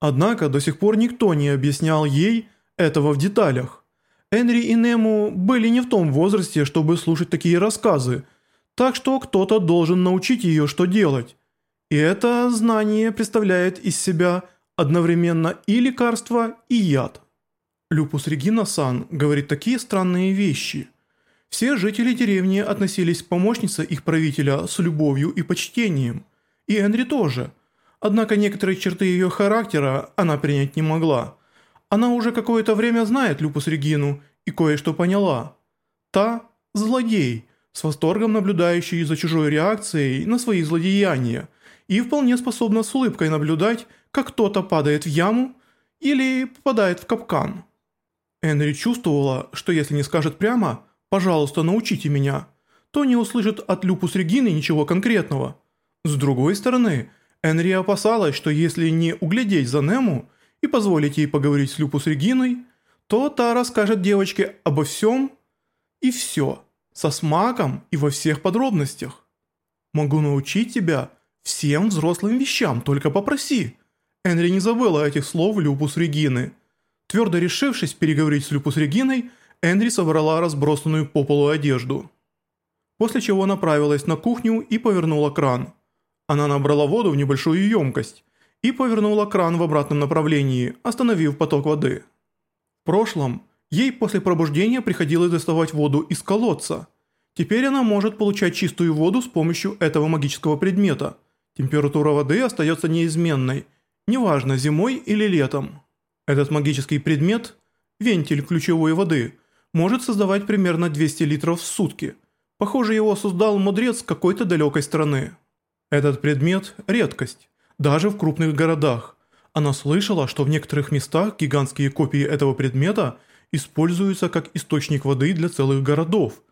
Однако до сих пор никто не объяснял ей этого в деталях. Энри и Нему были не в том возрасте, чтобы слушать такие рассказы, так что кто-то должен научить ее, что делать. И это знание представляет из себя одновременно и лекарство, и яд. Люпус Регина-сан говорит такие странные вещи. Все жители деревни относились к помощнице их правителя с любовью и почтением. И Энри тоже. Однако некоторые черты ее характера она принять не могла. Она уже какое-то время знает Люпус Регину и кое-что поняла. Та – злодей, с восторгом наблюдающий за чужой реакцией на свои злодеяния и вполне способна с улыбкой наблюдать, как кто-то падает в яму или попадает в капкан. Энри чувствовала, что если не скажет прямо «пожалуйста, научите меня», то не услышит от Люпус Регины ничего конкретного. С другой стороны, Энри опасалась, что если не углядеть за Нему и позволить ей поговорить с Люпус Региной, то та расскажет девочке обо всем и все, со смаком и во всех подробностях. «Могу научить тебя всем взрослым вещам, только попроси». Энри не забыла этих слов Люпус Регины – Твердо решившись переговорить с Люпус Региной, Энри собрала разбросанную по полу одежду. После чего направилась на кухню и повернула кран. Она набрала воду в небольшую емкость и повернула кран в обратном направлении, остановив поток воды. В прошлом ей после пробуждения приходилось доставать воду из колодца. Теперь она может получать чистую воду с помощью этого магического предмета. Температура воды остается неизменной, неважно зимой или летом. Этот магический предмет, вентиль ключевой воды, может создавать примерно 200 литров в сутки. Похоже, его создал мудрец какой-то далекой страны. Этот предмет – редкость, даже в крупных городах. Она слышала, что в некоторых местах гигантские копии этого предмета используются как источник воды для целых городов.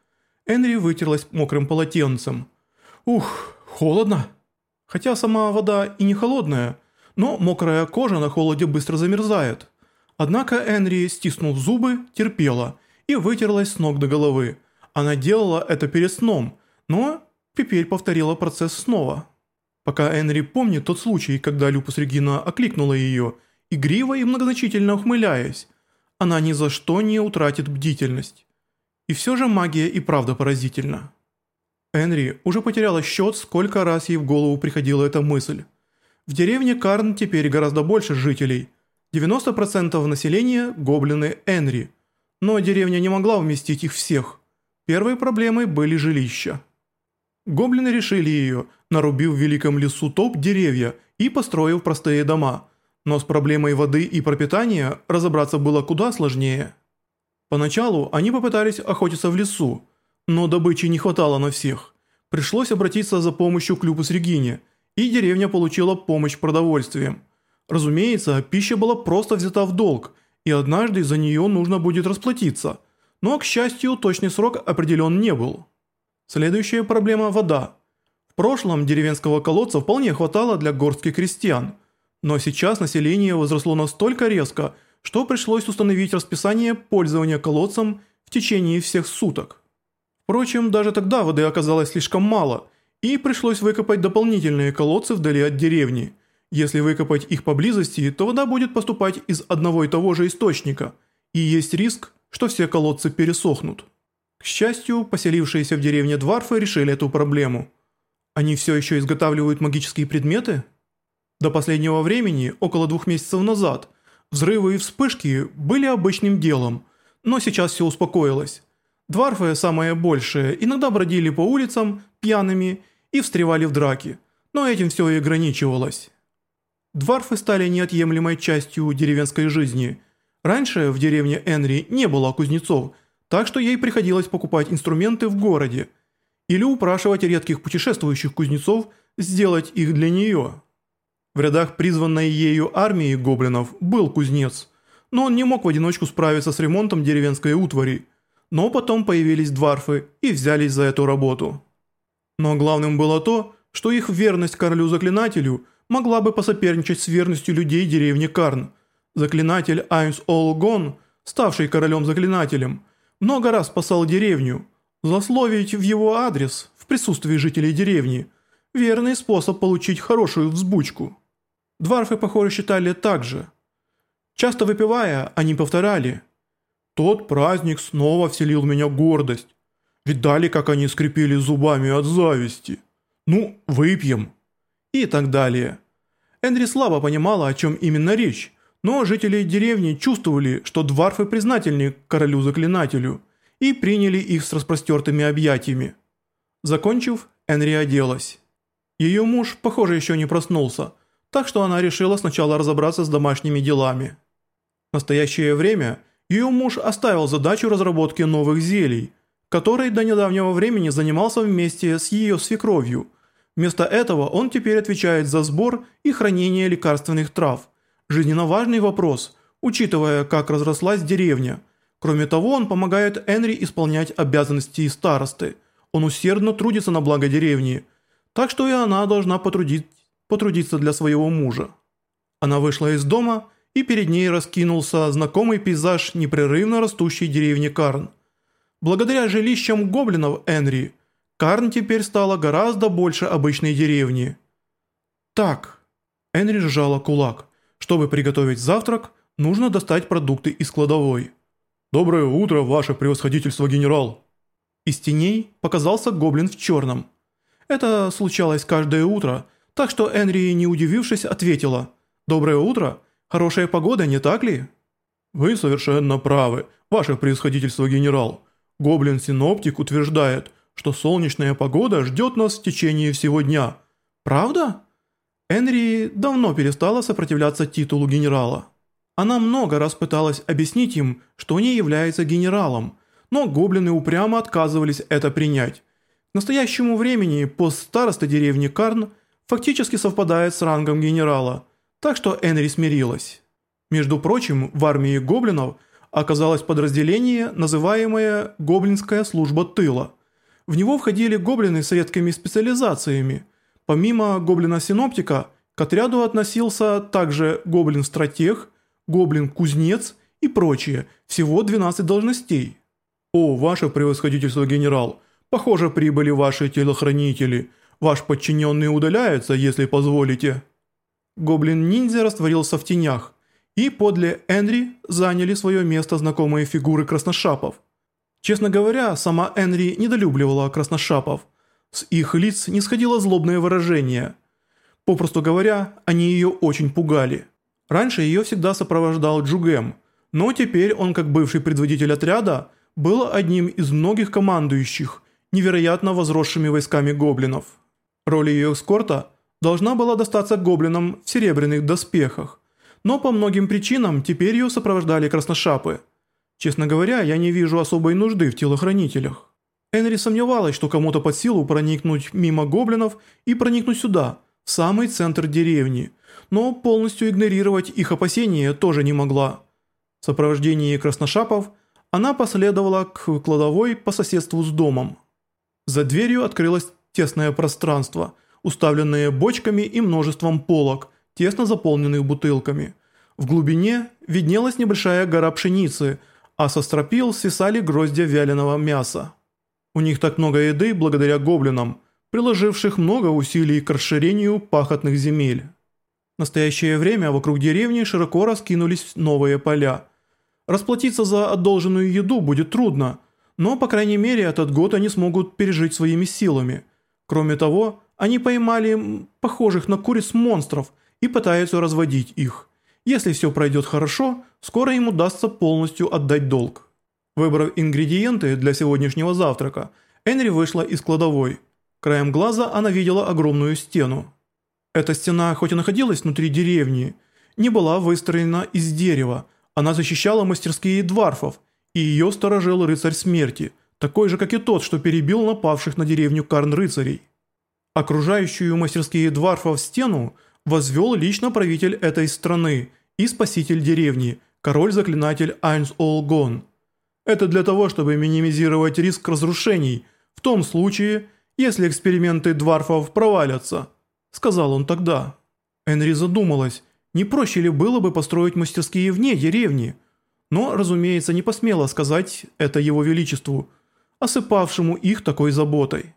Энри вытерлась мокрым полотенцем. «Ух, холодно!» Хотя сама вода и не холодная – но мокрая кожа на холоде быстро замерзает. Однако Энри, стиснув зубы, терпела и вытерлась с ног до головы. Она делала это перед сном, но теперь повторила процесс снова. Пока Энри помнит тот случай, когда Люпус Регина окликнула ее, игриво и многозначительно ухмыляясь, она ни за что не утратит бдительность. И все же магия и правда поразительна. Энри уже потеряла счет, сколько раз ей в голову приходила эта мысль. В деревне Карн теперь гораздо больше жителей. 90% населения – гоблины Энри. Но деревня не могла вместить их всех. Первой проблемой были жилища. Гоблины решили ее, нарубив в великом лесу топ деревья и построив простые дома. Но с проблемой воды и пропитания разобраться было куда сложнее. Поначалу они попытались охотиться в лесу, но добычи не хватало на всех. Пришлось обратиться за помощью к Люпус Регине – и деревня получила помощь продовольствием. Разумеется, пища была просто взята в долг, и однажды за нее нужно будет расплатиться. Но, к счастью, точный срок определен не был. Следующая проблема – вода. В прошлом деревенского колодца вполне хватало для горстки крестьян, но сейчас население возросло настолько резко, что пришлось установить расписание пользования колодцем в течение всех суток. Впрочем, даже тогда воды оказалось слишком мало – и пришлось выкопать дополнительные колодцы вдали от деревни. Если выкопать их поблизости, то вода будет поступать из одного и того же источника, и есть риск, что все колодцы пересохнут. К счастью, поселившиеся в деревне Дварфы решили эту проблему. Они все еще изготавливают магические предметы? До последнего времени, около двух месяцев назад, взрывы и вспышки были обычным делом, но сейчас все успокоилось. Дварфы, самое большее, иногда бродили по улицам пьяными и встревали в драки, но этим все и ограничивалось. Дварфы стали неотъемлемой частью деревенской жизни. Раньше в деревне Энри не было кузнецов, так что ей приходилось покупать инструменты в городе или упрашивать редких путешествующих кузнецов сделать их для нее. В рядах призванной ею армии гоблинов был кузнец, но он не мог в одиночку справиться с ремонтом деревенской утвари – но потом появились дварфы и взялись за эту работу. Но главным было то, что их верность королю-заклинателю могла бы посоперничать с верностью людей деревни Карн. Заклинатель Айнс Олгон, ставший королем-заклинателем, много раз спасал деревню. Злословить в его адрес в присутствии жителей деревни – верный способ получить хорошую взбучку. Дварфы, похоже, считали так же. Часто выпивая, они повторяли «Тот праздник снова вселил в меня гордость. Видали, как они скрипели зубами от зависти? Ну, выпьем». И так далее. Энри слабо понимала, о чем именно речь, но жители деревни чувствовали, что дварфы признательны королю-заклинателю и приняли их с распростертыми объятиями. Закончив, Энри оделась. Ее муж, похоже, еще не проснулся, так что она решила сначала разобраться с домашними делами. В настоящее время ее муж оставил задачу разработки новых зелий, которой до недавнего времени занимался вместе с ее свекровью – Вместо этого он теперь отвечает за сбор и хранение лекарственных трав. Жизненно важный вопрос, учитывая, как разрослась деревня. Кроме того, он помогает Энри исполнять обязанности старосты. Он усердно трудится на благо деревни. Так что и она должна потрудить, потрудиться для своего мужа. Она вышла из дома, и перед ней раскинулся знакомый пейзаж непрерывно растущей деревни Карн. Благодаря жилищам гоблинов Энри – Карн теперь стала гораздо больше обычной деревни. Так, Энри сжала кулак. Чтобы приготовить завтрак, нужно достать продукты из кладовой. «Доброе утро, ваше превосходительство, генерал!» Из теней показался гоблин в черном. Это случалось каждое утро, так что Энри, не удивившись, ответила «Доброе утро! Хорошая погода, не так ли?» «Вы совершенно правы, ваше превосходительство, генерал. Гоблин-синоптик утверждает, что солнечная погода ждет нас в течение всего дня. Правда? Энри давно перестала сопротивляться титулу генерала. Она много раз пыталась объяснить им, что не является генералом, но гоблины упрямо отказывались это принять. К настоящему времени пост староста деревни Карн фактически совпадает с рангом генерала, так что Энри смирилась. Между прочим, в армии гоблинов оказалось подразделение, называемое «Гоблинская служба тыла». В него входили гоблины с редкими специализациями. Помимо гоблина-синоптика, к отряду относился также гоблин-стратег, гоблин-кузнец и прочие, всего 12 должностей. «О, ваше превосходительство, генерал, похоже, прибыли ваши телохранители. Ваш подчиненный удаляется, если позволите». Гоблин-ниндзя растворился в тенях, и подле Энри заняли свое место знакомые фигуры красношапов – Честно говоря, сама Энри недолюбливала красношапов. С их лиц не сходило злобное выражение. Попросту говоря, они ее очень пугали. Раньше ее всегда сопровождал Джугем, но теперь он, как бывший предводитель отряда, был одним из многих командующих, невероятно возросшими войсками гоблинов. Роль ее эскорта должна была достаться гоблинам в серебряных доспехах, но по многим причинам теперь ее сопровождали красношапы – Честно говоря, я не вижу особой нужды в телохранителях. Энри сомневалась, что кому-то под силу проникнуть мимо гоблинов и проникнуть сюда, в самый центр деревни, но полностью игнорировать их опасения тоже не могла. В сопровождении красношапов она последовала к кладовой по соседству с домом. За дверью открылось тесное пространство, уставленное бочками и множеством полок, тесно заполненных бутылками. В глубине виднелась небольшая гора пшеницы – а со стропил свисали гроздья вяленого мяса. У них так много еды благодаря гоблинам, приложивших много усилий к расширению пахотных земель. В настоящее время вокруг деревни широко раскинулись новые поля. Расплатиться за одолженную еду будет трудно, но по крайней мере этот год они смогут пережить своими силами. Кроме того, они поймали похожих на куриц монстров и пытаются разводить их. Если все пройдет хорошо, скоро им удастся полностью отдать долг. Выбрав ингредиенты для сегодняшнего завтрака, Энри вышла из кладовой. Краем глаза она видела огромную стену. Эта стена, хоть и находилась внутри деревни, не была выстроена из дерева, она защищала мастерские дварфов, и ее сторожил рыцарь смерти, такой же, как и тот, что перебил напавших на деревню Карн-рыцарей. Окружающую мастерские дварфов стену возвел лично правитель этой страны и спаситель деревни, король-заклинатель Айнс Олгон. Это для того, чтобы минимизировать риск разрушений, в том случае, если эксперименты дварфов провалятся, сказал он тогда. Энри задумалась, не проще ли было бы построить мастерские вне деревни, но, разумеется, не посмела сказать это его величеству, осыпавшему их такой заботой.